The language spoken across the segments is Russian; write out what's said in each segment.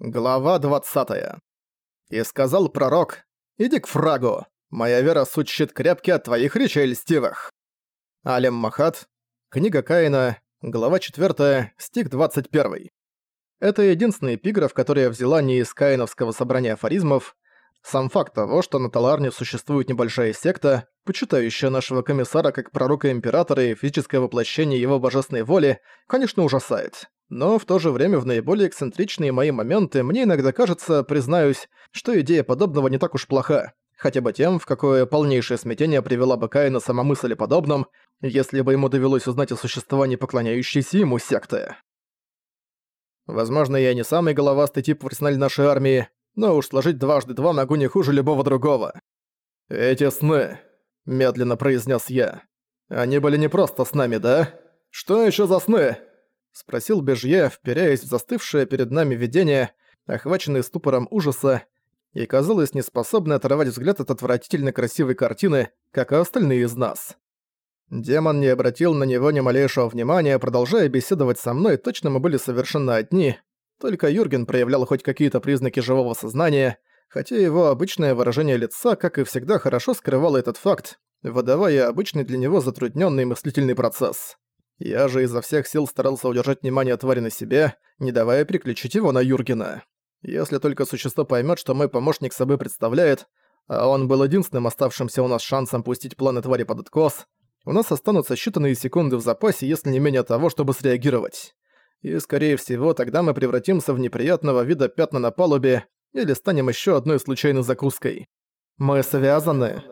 Глава 20. И сказал пророк, «Иди к фрагу, моя вера суть щит крепкий от твоих речей льстивых». Алем Махат, книга Каина, глава 4, стих 21. Это единственный эпиграф, который я взяла не из каиновского собрания афоризмов. Сам факт того, что на Таларне существует небольшая секта, почитающая нашего комиссара как пророка-императора и физическое воплощение его божественной воли, конечно, ужасает. Но в то же время в наиболее эксцентричные мои моменты мне иногда кажется, признаюсь, что идея подобного не так уж плоха. Хотя бы тем, в какое полнейшее смятение привела бы Каина сама мысль о подобном, если бы ему довелось узнать о существовании поклоняющейся ему секты. Возможно, я не самый головастый тип в арсенале нашей армии, но уж сложить дважды два могу не хуже любого другого. «Эти сны», — медленно произнес я. «Они были не просто с нами, да? Что еще за сны?» Спросил Бежье, вперяясь в застывшее перед нами видение, охваченный ступором ужаса, и казалось неспособный оторвать взгляд от отвратительно красивой картины, как и остальные из нас. Демон не обратил на него ни малейшего внимания, продолжая беседовать со мной, точно мы были совершенно одни. Только Юрген проявлял хоть какие-то признаки живого сознания, хотя его обычное выражение лица, как и всегда, хорошо скрывало этот факт, выдавая обычный для него затрудненный мыслительный процесс. Я же изо всех сил старался удержать внимание твари на себе, не давая переключить его на Юргена. Если только существо поймет, что мой помощник собой представляет, а он был единственным оставшимся у нас шансом пустить планы твари под откос, у нас останутся считанные секунды в запасе, если не менее того, чтобы среагировать. И, скорее всего, тогда мы превратимся в неприятного вида пятна на палубе или станем еще одной случайной закуской. «Мы связаны»,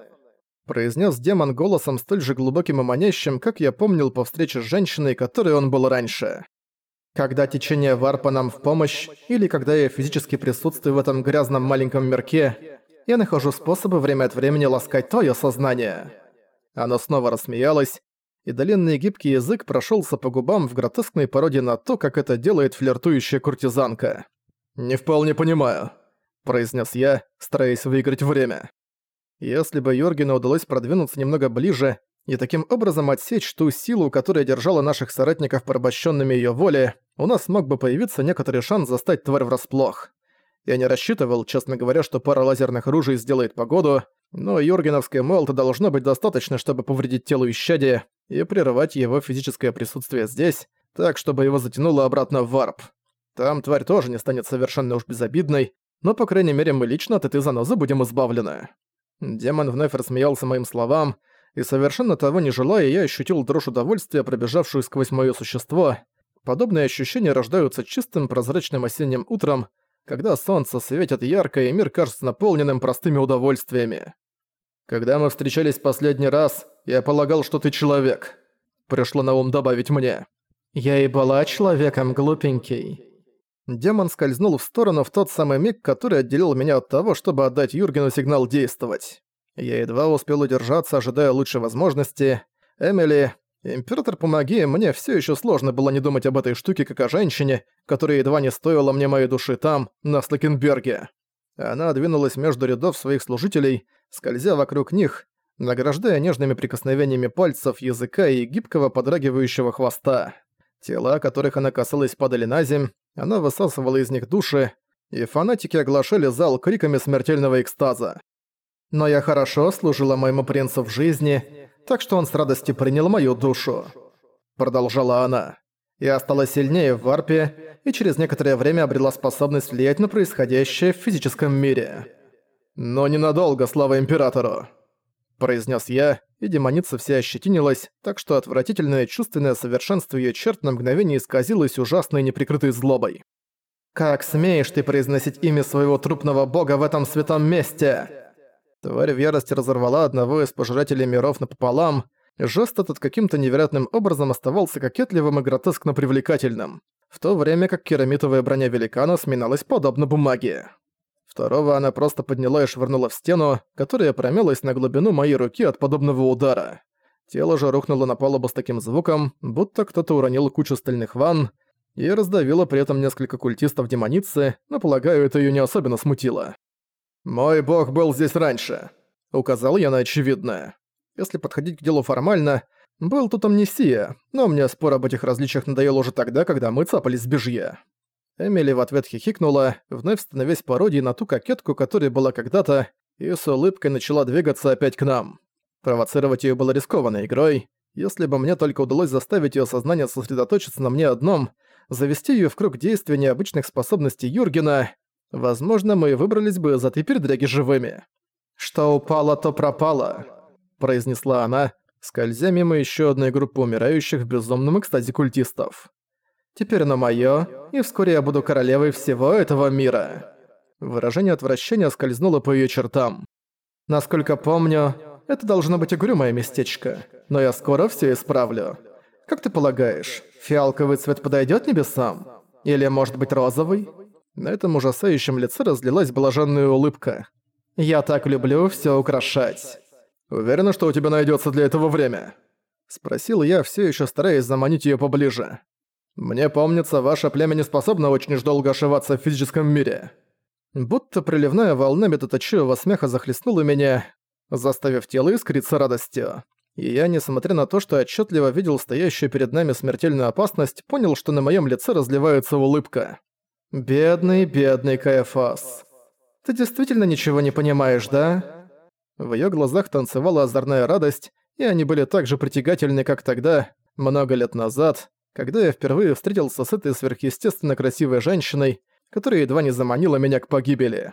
произнес демон голосом столь же глубоким и манящим, как я помнил по встрече с женщиной, которой он был раньше. Когда течение варпа нам в помощь, или когда я физически присутствую в этом грязном маленьком мирке, я нахожу способы время от времени ласкать твое сознание. Оно снова рассмеялось, и длинный гибкий язык прошелся по губам в гротескной пародии на то, как это делает флиртующая куртизанка. «Не вполне понимаю», — произнес я, стараясь выиграть время. Если бы Йоргену удалось продвинуться немного ближе и таким образом отсечь ту силу, которая держала наших соратников порабощенными ее воле, у нас мог бы появиться некоторый шанс застать тварь врасплох. Я не рассчитывал, честно говоря, что пара лазерных оружий сделает погоду, но Йоргеновское молота должно быть достаточно, чтобы повредить телу исчадия и прерывать его физическое присутствие здесь, так, чтобы его затянуло обратно в варп. Там тварь тоже не станет совершенно уж безобидной, но, по крайней мере, мы лично от этой занозы будем избавлены. Демон вновь рассмеялся моим словам, и совершенно того не желая, я ощутил дрожь удовольствия, пробежавшую сквозь моё существо. Подобные ощущения рождаются чистым прозрачным осенним утром, когда солнце светит ярко и мир кажется наполненным простыми удовольствиями. Когда мы встречались последний раз, я полагал, что ты человек. Пришло на ум добавить мне. Я и была человеком, глупенький. Демон скользнул в сторону в тот самый миг, который отделил меня от того, чтобы отдать Юргену сигнал действовать. Я едва успел удержаться, ожидая лучшей возможности. Эмили, император, помоги, мне все еще сложно было не думать об этой штуке как о женщине, которая едва не стоила мне моей души там, на Слакенберге. Она двинулась между рядов своих служителей, скользя вокруг них, награждая нежными прикосновениями пальцев, языка и гибкого подрагивающего хвоста. Тела, которых она касалась, падали на земь, она высасывала из них души, и фанатики оглашали зал криками смертельного экстаза. «Но я хорошо служила моему принцу в жизни, так что он с радостью принял мою душу», — продолжала она. «Я стала сильнее в варпе и через некоторое время обрела способность влиять на происходящее в физическом мире. Но ненадолго, слава Императору!» произнес я, и демоница вся ощетинилась, так что отвратительное чувственное совершенство её черт на мгновение исказилось ужасной неприкрытой злобой. «Как смеешь ты произносить имя своего трупного бога в этом святом месте?» Тварь в ярости разорвала одного из пожирателей миров напополам, жест этот каким-то невероятным образом оставался кокетливым и гротескно привлекательным, в то время как керамитовая броня великана сминалась подобно бумаге. Второго она просто подняла и швырнула в стену, которая промялась на глубину моей руки от подобного удара. Тело же рухнуло на палубу с таким звуком, будто кто-то уронил кучу стальных ванн, и раздавило при этом несколько культистов демоницы, но, полагаю, это её не особенно смутило. «Мой бог был здесь раньше», — указал я на очевидное. Если подходить к делу формально, был тут амнисия, но мне спор об этих различиях надоел уже тогда, когда мы цапались с Бежье. Эмили в ответ хихикнула, вновь становясь пародией на ту кокетку, которая была когда-то, и с улыбкой начала двигаться опять к нам. Провоцировать её было рискованной игрой. Если бы мне только удалось заставить её сознание сосредоточиться на мне одном, завести её в круг действия необычных способностей Юргена, возможно, мы выбрались бы из этой передряги живыми. «Что упало, то пропало», — произнесла она, скользя мимо ещё одной группы умирающих в безумном экстазе культистов. «Теперь оно моё, и вскоре я буду королевой всего этого мира». Выражение отвращения скользнуло по её чертам. «Насколько помню, это должно быть угрюмое местечко, но я скоро всё исправлю. Как ты полагаешь, фиалковый цвет подойдёт небесам? Или, может быть, розовый?» На этом ужасающем лице разлилась блаженная улыбка. «Я так люблю всё украшать». «Уверена, что у тебя найдётся для этого время?» Спросил я, всё ещё стараясь заманить её поближе. «Мне помнится, ваше племя не способно очень уж долго ошиваться в физическом мире». Будто приливная волна метаточивого смеха захлестнула меня, заставив тело искриться радостью. И я, несмотря на то, что отчетливо видел стоящую перед нами смертельную опасность, понял, что на моем лице разливается улыбка. «Бедный, бедный Каэфас. Ты действительно ничего не понимаешь, да?» В ее глазах танцевала озорная радость, и они были так же притягательны, как тогда, много лет назад, когда я впервые встретился с этой сверхъестественно красивой женщиной, которая едва не заманила меня к погибели.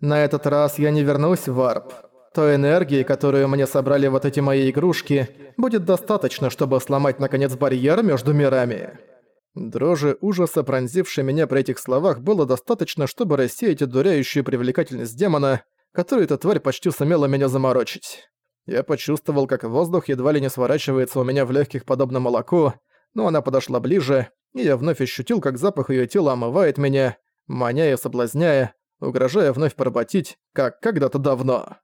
«На этот раз я не вернусь в Варп», той энергии, которую мне собрали вот эти мои игрушки, будет достаточно, чтобы сломать наконец барьер между мирами. Дрожи ужаса, пронзившей меня при этих словах, было достаточно, чтобы рассеять одуряющую привлекательность демона, которую эта тварь почти сумела меня заморочить. Я почувствовал, как воздух едва ли не сворачивается у меня в легких подобно молоку, но она подошла ближе, и я вновь ощутил, как запах ее тела омывает меня, маня и соблазняя, угрожая вновь поработить, как когда-то давно.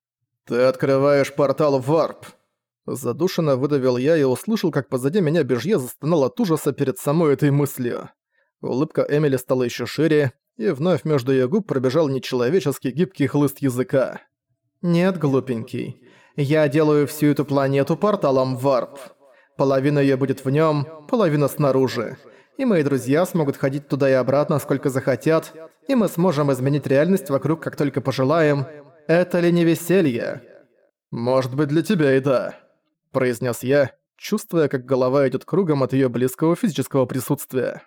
«Ты открываешь портал в варп!» Задушенно выдавил я и услышал, как позади меня Бежье застонал от ужаса перед самой этой мыслью. Улыбка Эмили стала еще шире, и вновь между ее губ пробежал нечеловеческий гибкий хлыст языка. «Нет, глупенький, я делаю всю эту планету порталом в варп. Половина ее будет в нем, половина снаружи. И мои друзья смогут ходить туда и обратно, сколько захотят, и мы сможем изменить реальность вокруг, как только пожелаем, это ли не веселье? Может быть, для тебя и да, произнес я, чувствуя, как голова идет кругом от ее близкого физического присутствия.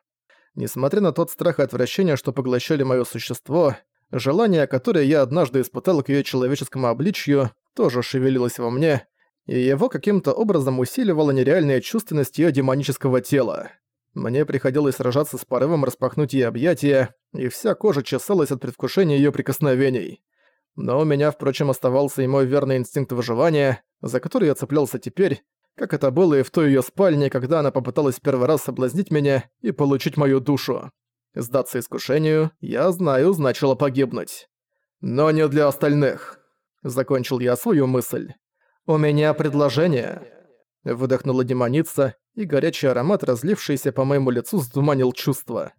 Несмотря на тот страх и отвращение, что поглощали мое существо, желание, которое я однажды испытал к ее человеческому обличью, тоже шевелилось во мне, и его каким-то образом усиливала нереальная чувственность ее демонического тела. Мне приходилось сражаться с порывом распахнуть ей объятия, и вся кожа чесалась от предвкушения ее прикосновений. Но у меня, впрочем, оставался и мой верный инстинкт выживания, за который я цеплялся теперь, как это было и в той её спальне, когда она попыталась первый раз соблазнить меня и получить мою душу. Сдаться искушению, я знаю, значило погибнуть. Но не для остальных. Закончил я свою мысль. «У меня предложение». Выдохнула демоница, и горячий аромат, разлившийся по моему лицу, сдуманил чувства.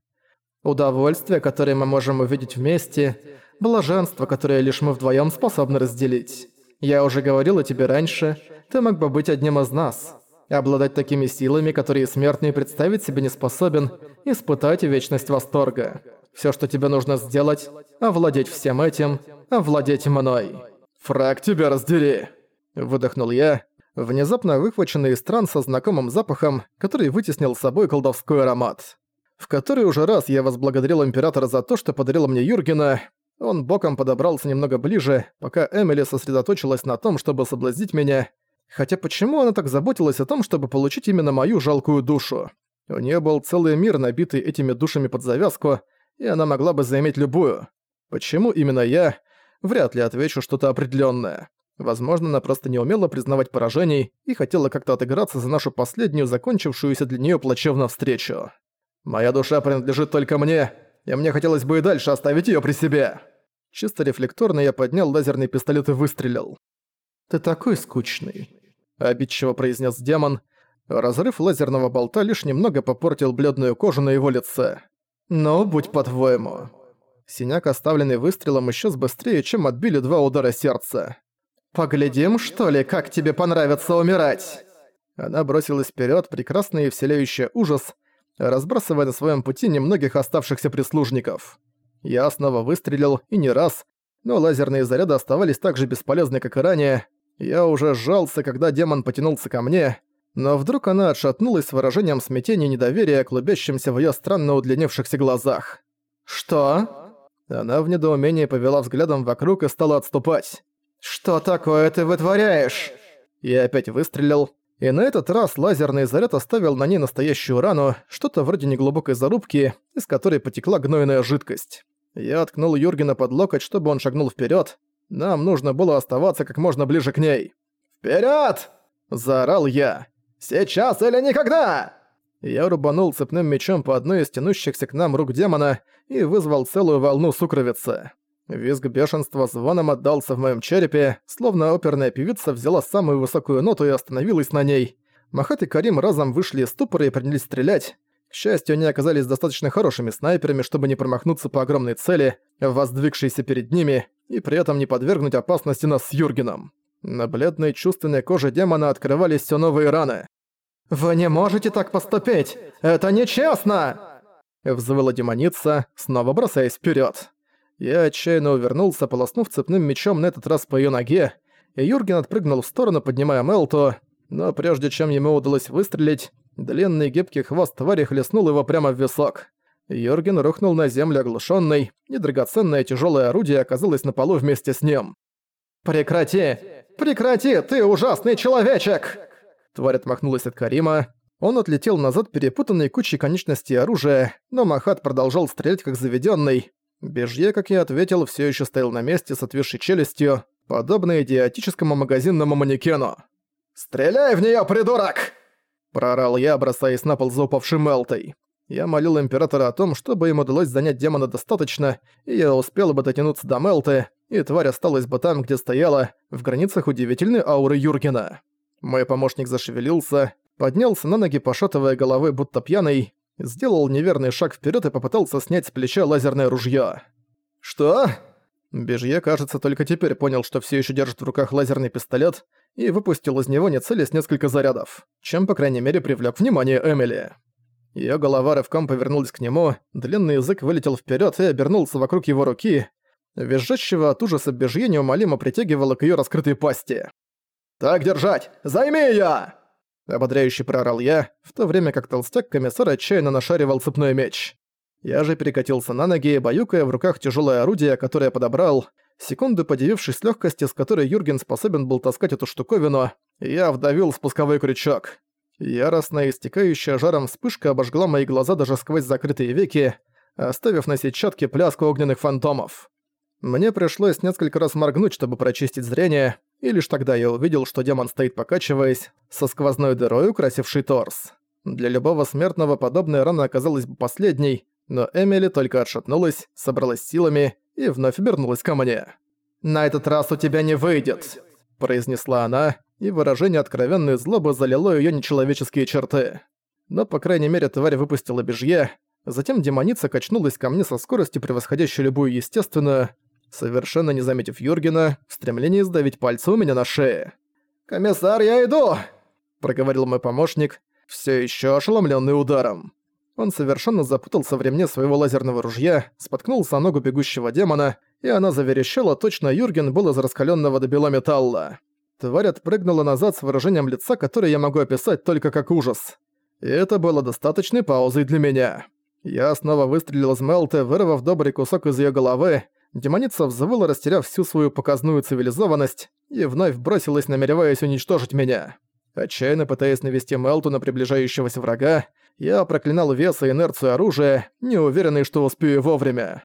Удовольствие, которое мы можем увидеть вместе, блаженство, которое лишь мы вдвоем способны разделить. Я уже говорила тебе раньше, ты мог бы быть одним из нас. Обладать такими силами, которые смертный представить себе не способен, испытать вечность восторга. Все, что тебе нужно сделать, овладеть всем этим, овладеть мной. «Фраг тебя раздери!» Выдохнул я, внезапно выхваченный из транса знакомым запахом, который вытеснил с собой колдовской аромат в который уже раз я возблагодарил Императора за то, что подарил мне Юргена. Он боком подобрался немного ближе, пока Эмили сосредоточилась на том, чтобы соблазнить меня. Хотя почему она так заботилась о том, чтобы получить именно мою жалкую душу? У нее был целый мир, набитый этими душами под завязку, и она могла бы заиметь любую. Почему именно я? Вряд ли отвечу что-то определенное. Возможно, она просто не умела признавать поражений и хотела как-то отыграться за нашу последнюю, закончившуюся для нее плачевную встречу. Моя душа принадлежит только мне, и мне хотелось бы и дальше оставить её при себе. Чисто рефлекторно я поднял лазерный пистолет и выстрелил. «Ты такой скучный», — обидчиво произнес демон. Разрыв лазерного болта лишь немного попортил бледную кожу на его лице. «Но будь по-твоему». Синяк, оставленный выстрелом, исчез быстрее, чем отбили два удара сердца. «Поглядим, что ли, как тебе понравится умирать?» Она бросилась вперед, прекрасная и вселяющая ужас, разбрасывая на своем пути немногих оставшихся прислужников. Я снова выстрелил, и не раз, но лазерные заряды оставались так же бесполезны, как и ранее. Я уже сжался, когда демон потянулся ко мне, но вдруг она отшатнулась с выражением смятения и недоверия, клубящимся в её странно удлинившихся глазах. «Что?» Она в недоумении повела взглядом вокруг и стала отступать. «Что такое ты вытворяешь?» Я опять выстрелил, и на этот раз лазерный заряд оставил на ней настоящую рану, что-то вроде неглубокой зарубки, из которой потекла гнойная жидкость. Я откнул Юргена под локоть, чтобы он шагнул вперед. Нам нужно было оставаться как можно ближе к ней. «Вперед!» – заорал я. «Сейчас или никогда!» Я рубанул цепным мечом по одной из тянущихся к нам рук демона и вызвал целую волну сукровицы. Визг бешенства звоном отдался в моем черепе, словно оперная певица взяла самую высокую ноту и остановилась на ней. Махат и Карим разом вышли из ступора и принялись стрелять. К счастью, они оказались достаточно хорошими снайперами, чтобы не промахнуться по огромной цели, воздвигшейся перед ними, и при этом не подвергнуть опасности нас с Юргеном. На бледной чувственной коже демона открывались все новые раны. «Вы не можете так поступить! Это нечестно!» Взвыла демоница, снова бросаясь вперед. Я отчаянно увернулся, полоснув цепным мечом на этот раз по её ноге, и Юрген отпрыгнул в сторону, поднимая Мелту, но прежде чем ему удалось выстрелить, длинный гибкий хвост твари хлестнул его прямо в висок. Юрген рухнул на землю оглушённый, и драгоценное тяжёлое орудие оказалось на полу вместе с ним. «Прекрати! Прекрати, ты ужасный человечек!» Тварь отмахнулась от Карима. Он отлетел назад перепутанной кучей конечностей оружия, но Махат продолжал стрелять как заведённый, Бежье, как я ответил, все еще стоял на месте с отвисшей челюстью, подобно идиотическому магазинному манекену. «Стреляй в нее, придурок!» Прорал я, бросаясь на пол за упавшим Мелтой. Я молил Императора о том, чтобы им удалось занять демона достаточно, и я успел бы дотянуться до Мелты, и тварь осталась бы там, где стояла, в границах удивительной ауры Юргена. Мой помощник зашевелился, поднялся на ноги, пошатывая головой, будто пьяный, сделал неверный шаг вперед и попытался снять с плеча лазерное ружье. «Что?» Бежье, кажется, только теперь понял, что все еще держит в руках лазерный пистолет, и выпустил из него не целясь несколько зарядов, чем, по крайней мере, привлек внимание Эмили. Ее голова рывком повернулась к нему, длинный язык вылетел вперед и обернулся вокруг его руки. Визжащего от ужаса Бежье неумолимо притягивало к ее раскрытой пасти. «Так держать! Займи ее! Ободряюще проорал я, в то время как толстяк-комиссар отчаянно нашаривал цепной меч. Я же перекатился на ноги, баюкая в руках тяжелое орудие, которое подобрал. Секунду подивившись легкости, с которой Юрген способен был таскать эту штуковину, я вдавил спусковой крючок. Яростная, истекающая жаром вспышка обожгла мои глаза даже сквозь закрытые веки, оставив на сетчатке пляску огненных фантомов. Мне пришлось несколько раз моргнуть, чтобы прочистить зрение, и лишь тогда я увидел, что демон стоит покачиваясь, со сквозной дырой, украсивший торс. Для любого смертного подобная рана оказалась бы последней, но Эмили только отшатнулась, собралась силами и вновь обернулась ко мне. «На этот раз у тебя не выйдет», – произнесла она, и выражение откровенной злобы залило её нечеловеческие черты. Но, по крайней мере, тварь выпустила бежье, затем демоница качнулась ко мне со скоростью, превосходящей любую естественную, совершенно не заметив Юргена, в стремлении сдавить пальцы у меня на шее. «Комиссар, я иду!» – проговорил мой помощник, все еще ошеломленный ударом. Он совершенно запутался в ремне своего лазерного ружья, споткнулся о ногу бегущего демона, и она заверещала, точно Юрген был из раскаленного до бела металла. Тварь отпрыгнула назад с выражением лица, которое я могу описать только как ужас. И это было достаточной паузой для меня. Я снова выстрелил из Мелты, вырвав добрый кусок из ее головы, Демоница взвыла, растеряв всю свою показную цивилизованность, и вновь бросилась, намереваясь уничтожить меня. Отчаянно пытаясь навести Мелту на приближающегося врага, я проклинал вес и инерцию оружия, не уверенный, что успею вовремя.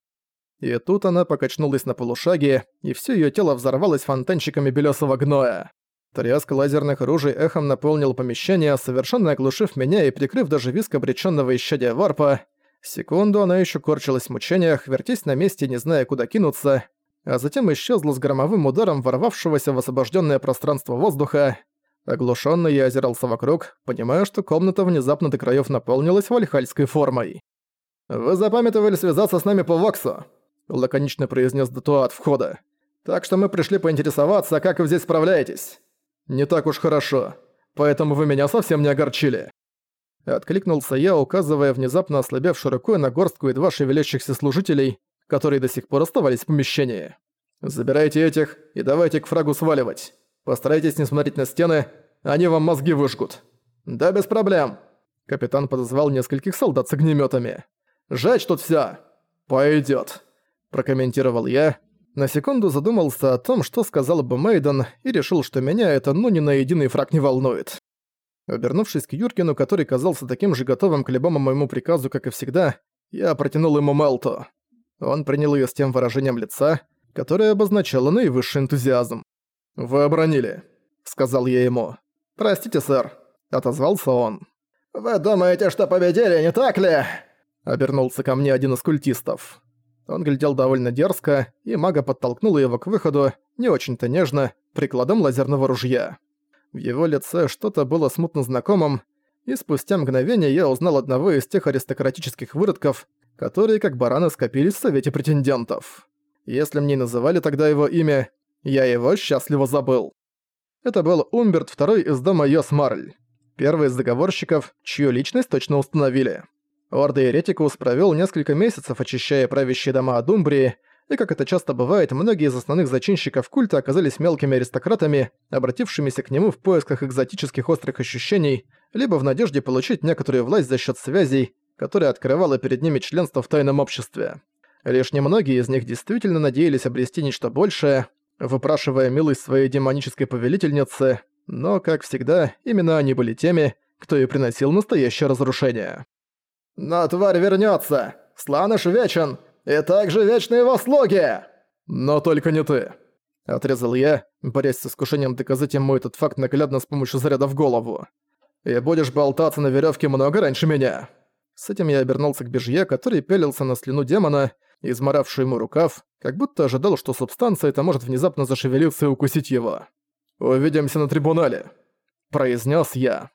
И тут она покачнулась на полушаге, и все ее тело взорвалось фонтанчиками белесого гноя. Тряск лазерных оружий эхом наполнил помещение, совершенно оглушив меня и прикрыв даже виск обреченного исчадия варпа, Секунду она еще корчилась в мучениях, вертясь на месте, не зная, куда кинуться, а затем исчезла с громовым ударом ворвавшегося в освобожденное пространство воздуха. Оглушенный я озирался вокруг, понимая, что комната внезапно до краев наполнилась вальхальской формой. «Вы запамятовали связаться с нами по Воксу», — лаконично произнес Датуа от входа. «Так что мы пришли поинтересоваться, как вы здесь справляетесь. Не так уж хорошо, поэтому вы меня совсем не огорчили». Откликнулся я, указывая внезапно ослабевшей рукой на горстку едва шевелящихся служителей, которые до сих пор оставались в помещении. «Забирайте этих и давайте к фрагу сваливать. Постарайтесь не смотреть на стены, они вам мозги выжгут». «Да без проблем». Капитан подозвал нескольких солдат с огнеметами. «Жечь тут всё!» «Пойдёт», – прокомментировал я. На секунду задумался о том, что сказал бы Мейден, и решил, что меня это ну ни на единый фраг не волнует. Обернувшись к Юркину, который казался таким же готовым к любому моему приказу, как и всегда, я протянул ему Мелту. Он принял её с тем выражением лица, которое обозначало наивысший энтузиазм. «Вы обронили», — сказал я ему. «Простите, сэр», — отозвался он. «Вы думаете, что победили, не так ли?» Обернулся ко мне один из культистов. Он глядел довольно дерзко, и мага подтолкнула его к выходу, не очень-то нежно, прикладом лазерного ружья. В его лице что-то было смутно знакомым, и спустя мгновение я узнал одного из тех аристократических выродков, которые как бараны скопились в Совете Претендентов. Если мне называли тогда его имя, я его счастливо забыл. Это был Умберт II из дома Йос Марль, первый из заговорщиков, чью личность точно установили. Орда Еретикус провел несколько месяцев, очищая правящие дома Адумбрии, и, как это часто бывает, многие из основных зачинщиков культа оказались мелкими аристократами, обратившимися к нему в поисках экзотических острых ощущений, либо в надежде получить некоторую власть за счет связей, которые открывало перед ними членство в тайном обществе. Лишь немногие из них действительно надеялись обрести нечто большее, выпрашивая милость своей демонической повелительницы, но, как всегда, именно они были теми, кто и приносил настоящее разрушение. «Но тварь вернется! Сланыш вечен! И также вечны его слуги!» «Но только не ты!» Отрезал я, борясь с искушением доказать ему этот факт наглядно с помощью заряда в голову. «И будешь болтаться на веревке много раньше меня!» С этим я обернулся к Бежье, который пялился на слюну демона, изморавшую ему рукав, как будто ожидал, что субстанция эта может внезапно зашевелиться и укусить его. «Увидимся на трибунале», — произнес я.